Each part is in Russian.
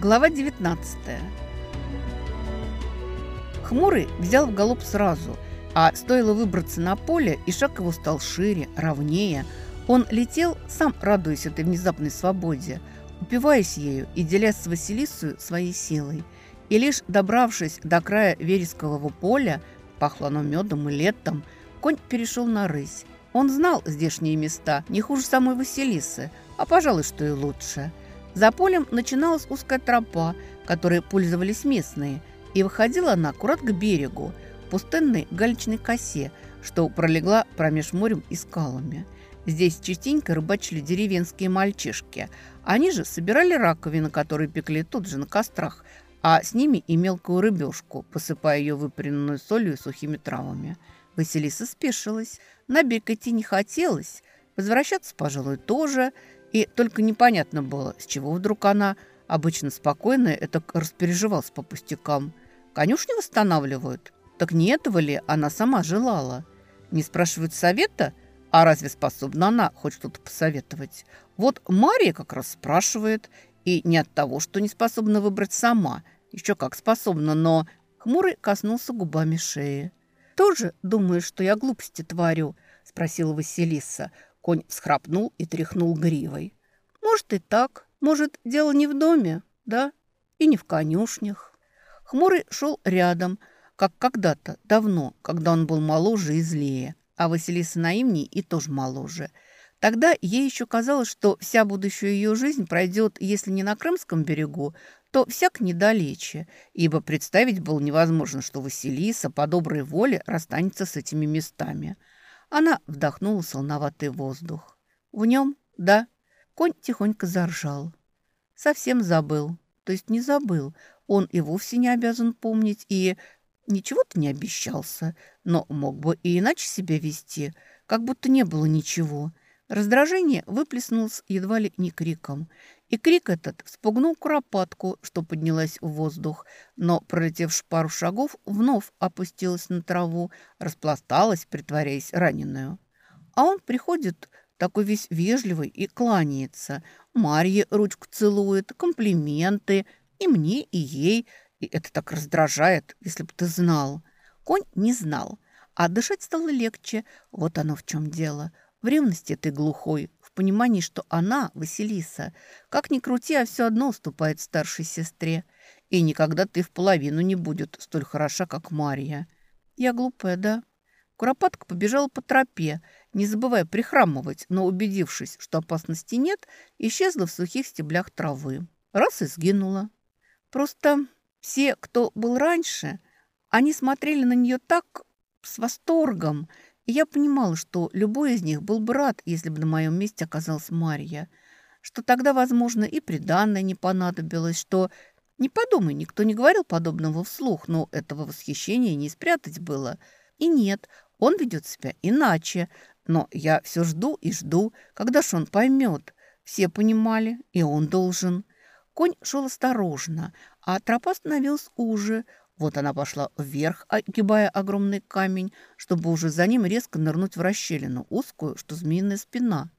Глава 19 Хмурый взял в галоп сразу, а стоило выбраться на поле, и шаг его стал шире, ровнее. Он летел, сам радуясь этой внезапной свободе, упиваясь ею и делясь с Василисою своей силой. И лишь добравшись до края верескового поля, пахло оно медом и летом, конь перешел на рысь. Он знал здешние места, не хуже самой Василисы, а, пожалуй, что и лучше – за полем начиналась узкая тропа, которой пользовались местные, и выходила она аккурат к берегу, пустынной галечной косе, что пролегла промеж морем и скалами. Здесь частенько рыбачили деревенские мальчишки. Они же собирали раковины, которые пекли тут же на кострах, а с ними и мелкую рыбешку, посыпая ее выпаренную солью и сухими травами. Василиса спешилась. На берег идти не хотелось. Возвращаться, пожалуй, тоже – и только непонятно было, с чего вдруг она, обычно спокойная, это распереживалась по пустякам. Конюшни восстанавливают? Так не этого ли она сама желала? Не спрашивают совета? А разве способна она хоть что-то посоветовать? Вот Мария как раз спрашивает. И не от того, что не способна выбрать сама. Еще как способна, но... Хмурый коснулся губами шеи. «Тоже думаешь, что я глупости творю?» – спросила Василиса – Конь всхрапнул и тряхнул гривой. «Может, и так. Может, дело не в доме, да? И не в конюшнях». Хмурый шел рядом, как когда-то, давно, когда он был моложе и злее, а Василиса наивнее и тоже моложе. Тогда ей еще казалось, что вся будущая ее жизнь пройдет, если не на Крымском берегу, то всяк недалече, ибо представить было невозможно, что Василиса по доброй воле расстанется с этими местами – она вдохнула солноватый воздух. В нем, да, конь тихонько заржал. Совсем забыл. То есть не забыл. Он и вовсе не обязан помнить, и ничего-то не обещался, но мог бы и иначе себя вести, как будто не было ничего. Раздражение выплеснулось едва ли не криком. И крик этот спугнул куропатку, что поднялась в воздух, но, пролетев пару шагов, вновь опустилась на траву, распласталась, притворяясь раненую. А он приходит такой весь вежливый и кланяется. Марье ручку целует, комплименты и мне, и ей. И это так раздражает, если бы ты знал. Конь не знал, а дышать стало легче. Вот оно в чем дело. В ревности ты глухой, понимании, что она, Василиса, как ни крути, а все одно уступает старшей сестре. И никогда ты в половину не будет столь хороша, как Мария. Я глупая, да? Куропатка побежала по тропе, не забывая прихрамывать, но, убедившись, что опасности нет, исчезла в сухих стеблях травы. Раз и сгинула. Просто все, кто был раньше, они смотрели на нее так с восторгом – я понимала, что любой из них был бы рад, если бы на моем месте оказалась Марья. Что тогда, возможно, и приданное не понадобилось, что... Не подумай, никто не говорил подобного вслух, но этого восхищения не спрятать было. И нет, он ведет себя иначе. Но я все жду и жду, когда ж он поймет. Все понимали, и он должен. Конь шел осторожно, а тропа становилась уже. Вот она пошла вверх, огибая огромный камень, чтобы уже за ним резко нырнуть в расщелину, узкую, что змеиная спина.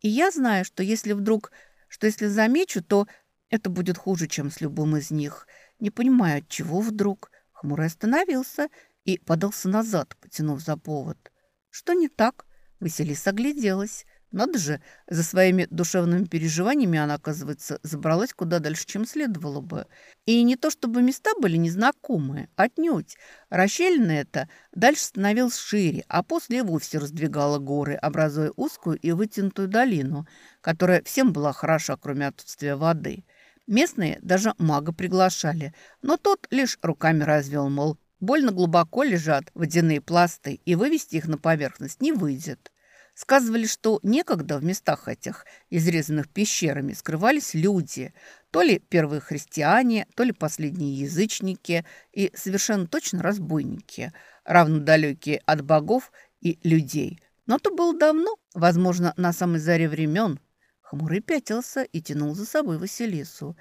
И я знаю, что если вдруг, что если замечу, то это будет хуже, чем с любым из них. Не понимаю, от чего вдруг. Хмурый остановился и подался назад, потянув за повод. Что не так? Василиса огляделась. Надо же, за своими душевными переживаниями она, оказывается, забралась куда дальше, чем следовало бы. И не то чтобы места были незнакомые, отнюдь. Расщелина эта дальше становилась шире, а после вовсе раздвигала горы, образуя узкую и вытянутую долину, которая всем была хороша, кроме отсутствия воды. Местные даже мага приглашали, но тот лишь руками развел, мол, больно глубоко лежат водяные пласты, и вывести их на поверхность не выйдет. Сказывали, что некогда в местах этих, изрезанных пещерами, скрывались люди, то ли первые христиане, то ли последние язычники и совершенно точно разбойники, равно от богов и людей. Но то было давно, возможно, на самой заре времен. Хмурый пятился и тянул за собой Василису.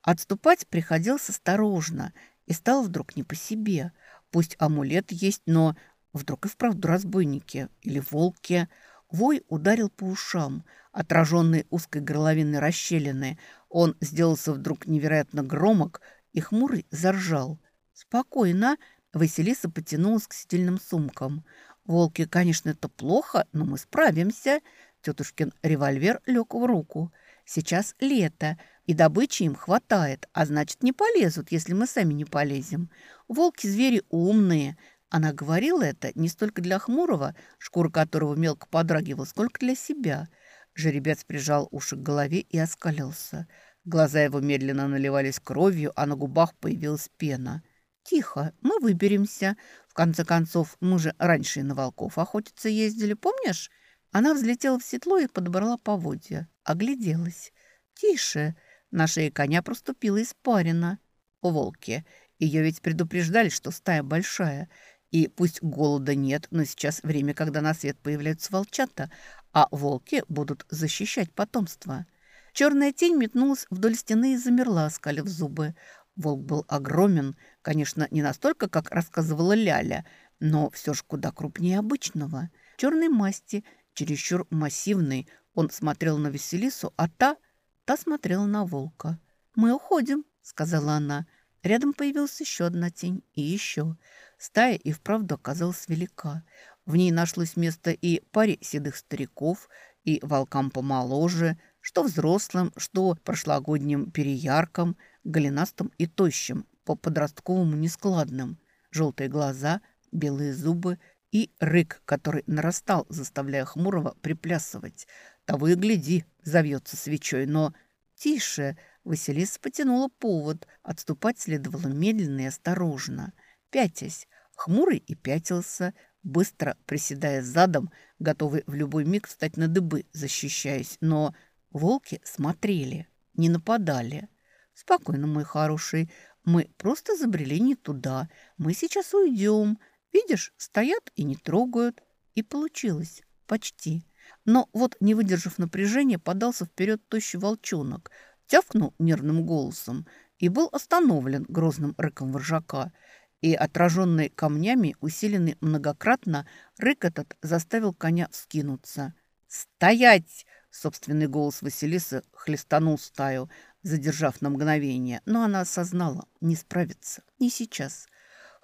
Отступать приходилось осторожно, и стало вдруг не по себе. Пусть амулет есть, но вдруг и вправду разбойники или волки – Вой ударил по ушам, отраженный узкой горловиной расщелины. Он сделался вдруг невероятно громок, и хмурый заржал. «Спокойно!» Василиса потянулась к сидельным сумкам. «Волки, конечно, это плохо, но мы справимся!» Тетушкин револьвер лег в руку. «Сейчас лето, и добычи им хватает, а значит, не полезут, если мы сами не полезем. Волки – звери умные». Она говорила это не столько для Хмурого, шкура которого мелко подрагивала, сколько для себя. Жеребец прижал уши к голове и оскалился. Глаза его медленно наливались кровью, а на губах появилась пена. «Тихо, мы выберемся. В конце концов, мы же раньше и на волков охотиться ездили, помнишь?» Она взлетела в седло и подобрала поводья. Огляделась. «Тише!» На шее коня проступила испарина. Волки. Ее ведь предупреждали, что стая большая. И пусть голода нет, но сейчас время, когда на свет появляются волчата, а волки будут защищать потомство. Черная тень метнулась вдоль стены и замерла, скалив зубы. Волк был огромен, конечно, не настолько, как рассказывала Ляля, но все же куда крупнее обычного. Черной масти – чересчур массивный. Он смотрел на Василису, а та... Та смотрела на волка. «Мы уходим», — сказала она. Рядом появилась еще одна тень и еще. Стая и вправду оказалась велика. В ней нашлось место и паре седых стариков, и волкам помоложе, что взрослым, что прошлогодним переяркам, голенастым и тощим, по-подростковому нескладным. Желтые глаза, белые зубы — и рык, который нарастал, заставляя Хмурого приплясывать. Того и гляди, завьется свечой, но... «Тише!» — Василиса потянула повод. Отступать следовало медленно и осторожно. Пятясь, Хмурый и пятился, быстро приседая задом, готовый в любой миг встать на дыбы, защищаясь. Но волки смотрели, не нападали. «Спокойно, мой хороший, мы просто забрели не туда. Мы сейчас уйдем. Видишь, стоят и не трогают. И получилось. Почти. Но вот, не выдержав напряжения, подался вперед тощий волчонок, тявкнул нервным голосом и был остановлен грозным рыком воржака. И, отраженный камнями, усиленный многократно, рык этот заставил коня вскинуться. «Стоять!» — собственный голос Василисы хлестанул стаю, задержав на мгновение. Но она осознала — не справится. Не сейчас.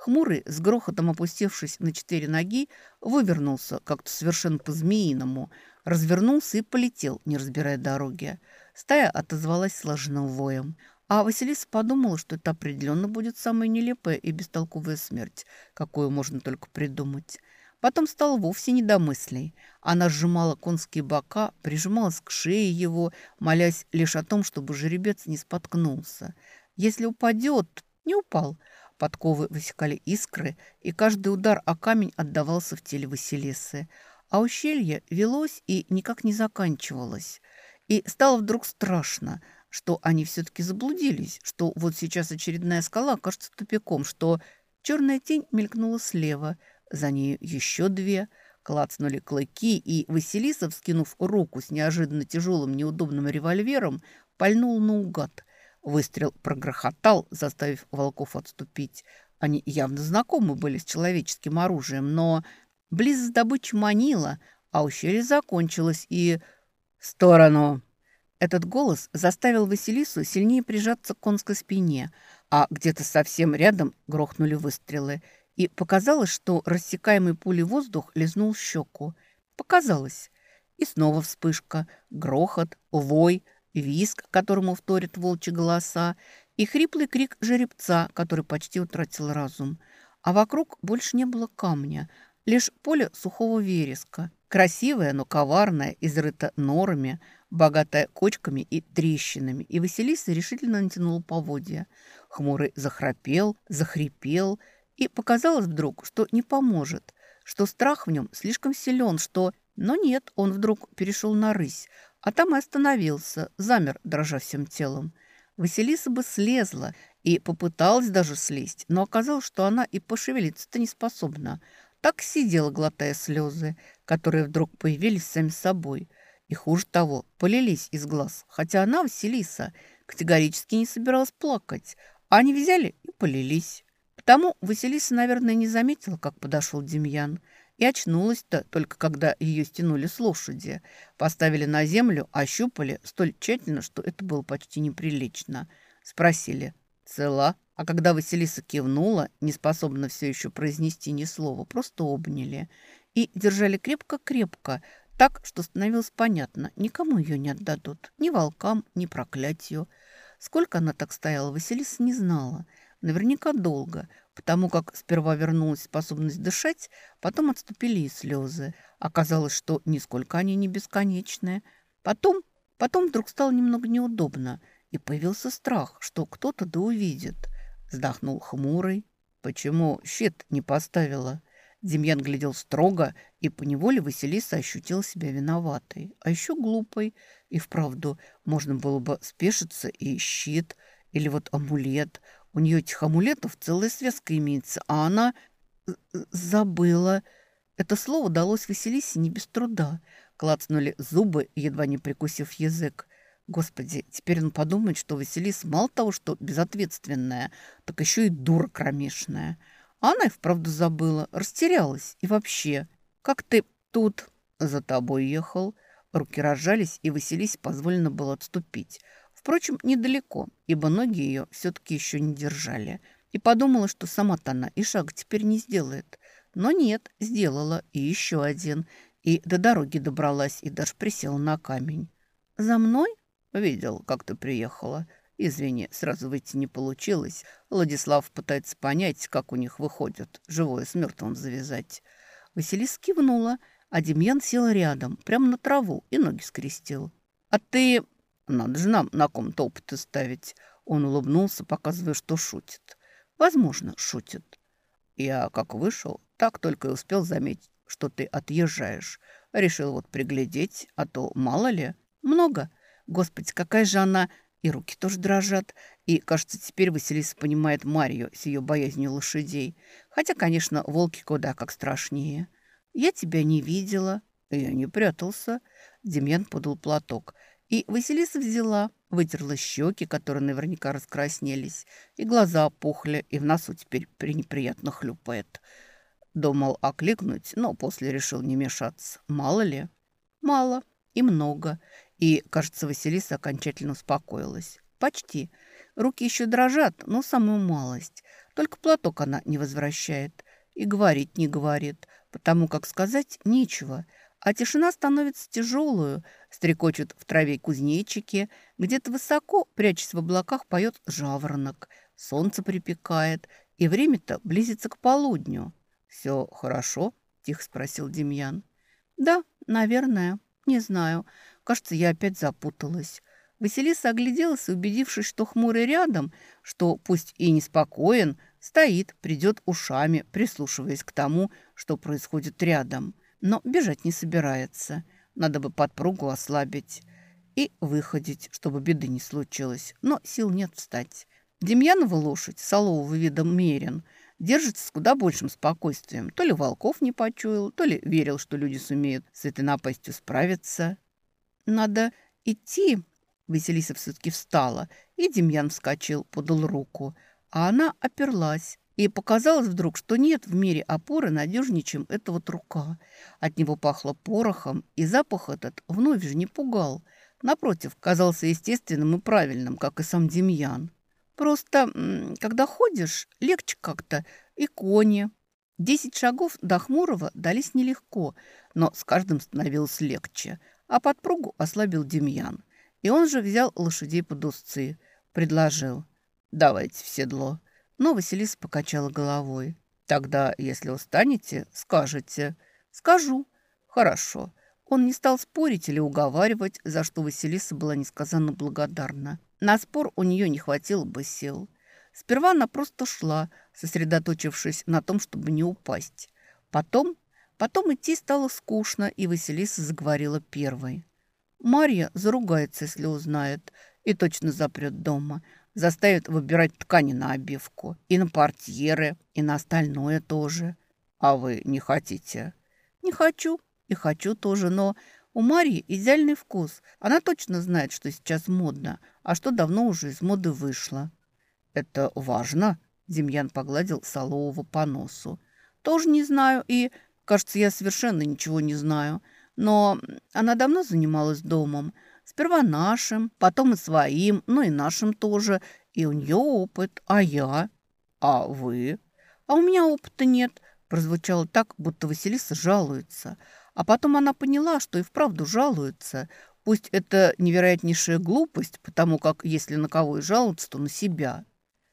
Хмурый, с грохотом опустившись на четыре ноги, вывернулся как-то совершенно по-змеиному, развернулся и полетел, не разбирая дороги. Стая отозвалась сложным воем. А Василиса подумала, что это определенно будет самая нелепая и бестолковая смерть, какую можно только придумать. Потом стало вовсе недомыслей. Она сжимала конские бока, прижималась к шее его, молясь лишь о том, чтобы жеребец не споткнулся. Если упадет, не упал – Подковы высекали искры, и каждый удар о камень отдавался в теле Василисы. А ущелье велось и никак не заканчивалось. И стало вдруг страшно, что они все-таки заблудились, что вот сейчас очередная скала кажется тупиком, что черная тень мелькнула слева, за ней еще две – клацнули клыки, и Василиса, вскинув руку с неожиданно тяжелым неудобным револьвером, пальнул наугад. Выстрел прогрохотал, заставив волков отступить. Они явно знакомы были с человеческим оружием, но близость добычи манила, а ущелье закончилось и... «В сторону!» Этот голос заставил Василису сильнее прижаться к конской спине, а где-то совсем рядом грохнули выстрелы, и показалось, что рассекаемый пулей воздух лизнул щеку. Показалось. И снова вспышка, грохот, вой — виск, которому вторят волчьи голоса, и хриплый крик жеребца, который почти утратил разум. А вокруг больше не было камня, лишь поле сухого вереска. Красивое, но коварное, изрыто норами, богатое кочками и трещинами. И Василиса решительно натянула поводья. Хмурый захрапел, захрипел, и показалось вдруг, что не поможет, что страх в нем слишком силен, что... Но нет, он вдруг перешел на рысь, а там и остановился, замер, дрожа всем телом. Василиса бы слезла и попыталась даже слезть, но оказалось, что она и пошевелиться-то не способна. Так сидела, глотая слезы, которые вдруг появились сами собой. И хуже того, полились из глаз, хотя она, Василиса, категорически не собиралась плакать. А они взяли и полились. Потому Василиса, наверное, не заметила, как подошел Демьян. И очнулась-то только когда ее стянули с лошади. Поставили на землю, ощупали столь тщательно, что это было почти неприлично. Спросили «Цела?» А когда Василиса кивнула, не способна все еще произнести ни слова, просто обняли. И держали крепко-крепко, так, что становилось понятно, никому ее не отдадут. Ни волкам, ни проклятию. Сколько она так стояла, Василиса не знала. Наверняка долго, потому как сперва вернулась способность дышать, потом отступили и слезы. Оказалось, что нисколько они не бесконечные. Потом, потом вдруг стало немного неудобно, и появился страх, что кто-то да увидит. Вздохнул хмурый. «Почему щит не поставила?» Демьян глядел строго, и поневоле Василиса ощутила себя виноватой, а еще глупой. И вправду можно было бы спешиться и щит, или вот амулет. У нее этих амулетов целая связка имеется, а она забыла. Это слово далось Василисе не без труда. Клацнули зубы, едва не прикусив язык. Господи, теперь он подумает, что Василиса мало того, что безответственная, так еще и дура кромешная. А она и вправду забыла, растерялась. И вообще, как ты тут за тобой ехал? Руки разжались, и Василисе позволено было отступить. Впрочем, недалеко, ибо ноги ее все-таки еще не держали. И подумала, что сама-то она и шаг теперь не сделает. Но нет, сделала, и еще один. И до дороги добралась, и даже присела на камень. «За мной?» «Видел, как ты приехала. Извини, сразу выйти не получилось. Владислав пытается понять, как у них выходит, живое с мертвым завязать. Василиса кивнула, а Демьян сел рядом, прямо на траву, и ноги скрестил. «А ты...» «Надо же нам на ком-то опыты ставить». Он улыбнулся, показывая, что шутит. «Возможно, шутит». Я, как вышел, так только и успел заметить, что ты отъезжаешь. Решил вот приглядеть, а то мало ли. Много. Господи, какая же она и руки тоже дрожат. И, кажется, теперь Василиса понимает Марию с ее боязнью лошадей. Хотя, конечно, волки куда как страшнее. «Я тебя не видела». «Я не прятался». Демьян подул платок. И Василиса взяла, вытерла щеки, которые наверняка раскраснелись, и глаза опухли, и в носу теперь пренеприятно хлюпает. Думал окликнуть, но после решил не мешаться. Мало ли? Мало и много. И, кажется, Василиса окончательно успокоилась. Почти. Руки еще дрожат, но самую малость. Только платок она не возвращает. И говорить не говорит, потому как сказать нечего. А тишина становится тяжелую. Стрекочут в траве кузнечики. Где-то высоко, прячась в облаках, поет жаворонок. Солнце припекает, и время-то близится к полудню. «Все хорошо?» – тихо спросил Демьян. «Да, наверное. Не знаю. Кажется, я опять запуталась. Василиса огляделась, убедившись, что хмурый рядом, что пусть и неспокоен, стоит, придет ушами, прислушиваясь к тому, что происходит рядом. Но бежать не собирается. Надо бы подпругу ослабить и выходить, чтобы беды не случилось. Но сил нет встать. Демьянова лошадь, солового видом мерен, держится с куда большим спокойствием. То ли волков не почуял, то ли верил, что люди сумеют с этой напастью справиться. «Надо идти». Василиса все-таки встала, и Демьян вскочил, подал руку. А она оперлась. И показалось вдруг, что нет в мире опоры надежнее, чем эта вот рука. От него пахло порохом, и запах этот вновь же не пугал. Напротив, казался естественным и правильным, как и сам Демьян. Просто, когда ходишь, легче как-то, и кони. Десять шагов до Хмурого дались нелегко, но с каждым становилось легче – а подпругу ослабил Демьян. И он же взял лошадей под узцы. Предложил. «Давайте в седло». Но Василиса покачала головой. «Тогда, если устанете, скажете». «Скажу». «Хорошо». Он не стал спорить или уговаривать, за что Василиса была несказанно благодарна. На спор у нее не хватило бы сил. Сперва она просто шла, сосредоточившись на том, чтобы не упасть. Потом Потом идти стало скучно, и Василиса заговорила первой. Марья заругается, если узнает, и точно запрет дома. Заставит выбирать ткани на обивку, и на портьеры, и на остальное тоже. А вы не хотите? Не хочу, и хочу тоже, но у Марьи идеальный вкус. Она точно знает, что сейчас модно, а что давно уже из моды вышло. Это важно, Демьян погладил Солового по носу. Тоже не знаю, и Кажется, я совершенно ничего не знаю. Но она давно занималась домом. Сперва нашим, потом и своим, ну и нашим тоже. И у нее опыт, а я? А вы? А у меня опыта нет. Прозвучало так, будто Василиса жалуется. А потом она поняла, что и вправду жалуется. Пусть это невероятнейшая глупость, потому как если на кого и жалуются, то на себя.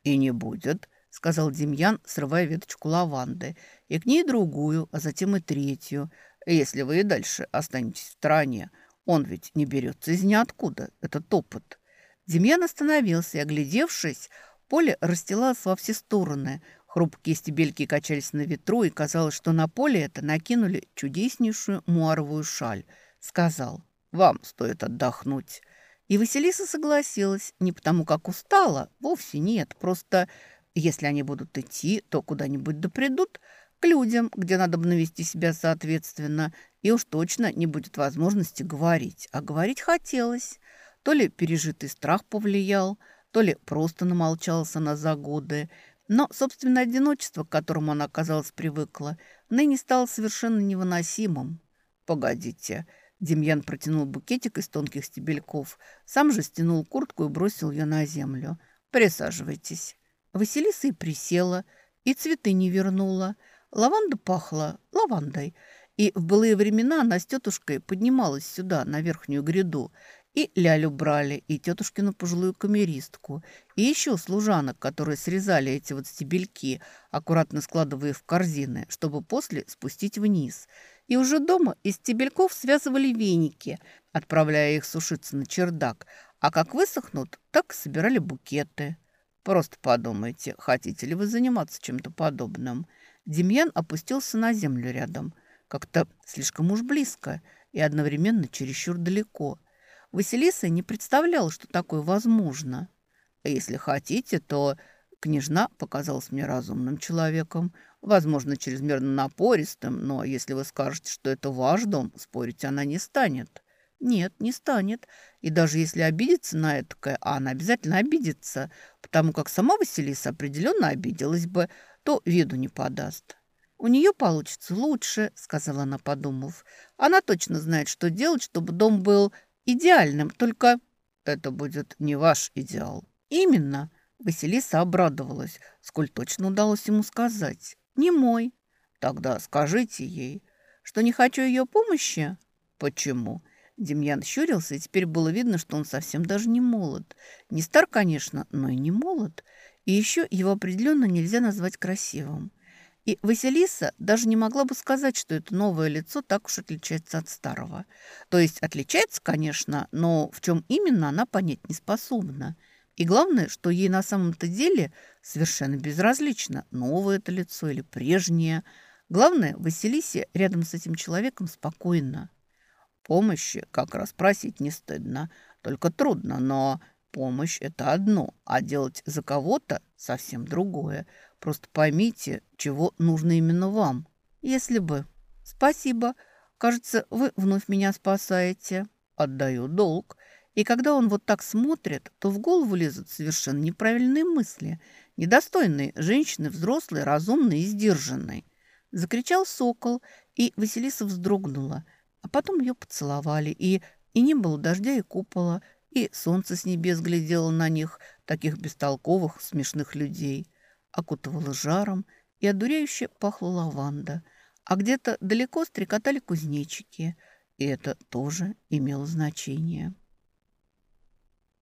«И не будет», — сказал Демьян, срывая веточку лаванды. «И к ней другую, а затем и третью. Если вы и дальше останетесь в стороне, он ведь не берется из ниоткуда, этот опыт». Демьян остановился и, оглядевшись, поле расстилалось во все стороны. Хрупкие стебельки качались на ветру, и казалось, что на поле это накинули чудеснейшую муаровую шаль. Сказал, «Вам стоит отдохнуть». И Василиса согласилась, не потому как устала, вовсе нет, просто если они будут идти, то куда-нибудь да придут, к людям, где надо бы навести себя соответственно, и уж точно не будет возможности говорить. А говорить хотелось. То ли пережитый страх повлиял, то ли просто намолчался на за годы. Но, собственно, одиночество, к которому она, казалось, привыкла, ныне стало совершенно невыносимым. «Погодите», Демьян протянул букетик из тонких стебельков, сам же стянул куртку и бросил ее на землю. «Присаживайтесь». Василиса и присела, и цветы не вернула. Лаванда пахла лавандой, и в былые времена она с тетушкой поднималась сюда, на верхнюю гряду, и лялю брали, и тетушкину пожилую камеристку, и еще служанок, которые срезали эти вот стебельки, аккуратно складывая в корзины, чтобы после спустить вниз – и уже дома из стебельков связывали веники, отправляя их сушиться на чердак, а как высохнут, так собирали букеты. Просто подумайте, хотите ли вы заниматься чем-то подобным. Демьян опустился на землю рядом, как-то слишком уж близко и одновременно чересчур далеко. Василиса не представляла, что такое возможно. Если хотите, то княжна показалась мне разумным человеком. Возможно, чрезмерно напористым, но если вы скажете, что это ваш дом, спорить она не станет. Нет, не станет. И даже если обидится на это, а она обязательно обидится, потому как сама Василиса определенно обиделась бы, то виду не подаст. «У нее получится лучше», — сказала она, подумав. «Она точно знает, что делать, чтобы дом был идеальным, только это будет не ваш идеал». «Именно», — Василиса обрадовалась, сколь точно удалось ему сказать. Не мой. Тогда скажите ей, что не хочу ее помощи. Почему? Демьян щурился, и теперь было видно, что он совсем даже не молод. Не стар, конечно, но и не молод. И еще его определенно нельзя назвать красивым. И Василиса даже не могла бы сказать, что это новое лицо так уж отличается от старого. То есть отличается, конечно, но в чем именно она понять не способна. И главное, что ей на самом-то деле совершенно безразлично, новое это лицо или прежнее. Главное, Василисе рядом с этим человеком спокойно. Помощи как раз просить не стыдно, только трудно, но помощь – это одно, а делать за кого-то – совсем другое. Просто поймите, чего нужно именно вам. Если бы. Спасибо. Кажется, вы вновь меня спасаете. Отдаю долг. И когда он вот так смотрит, то в голову лезут совершенно неправильные мысли, недостойные женщины, взрослой, разумной и сдержанной. Закричал сокол, и Василиса вздрогнула, а потом ее поцеловали, и, и не было дождя и купола, и солнце с небес глядело на них, таких бестолковых, смешных людей. Окутывало жаром, и одуряюще пахла лаванда, а где-то далеко стрекотали кузнечики, и это тоже имело значение.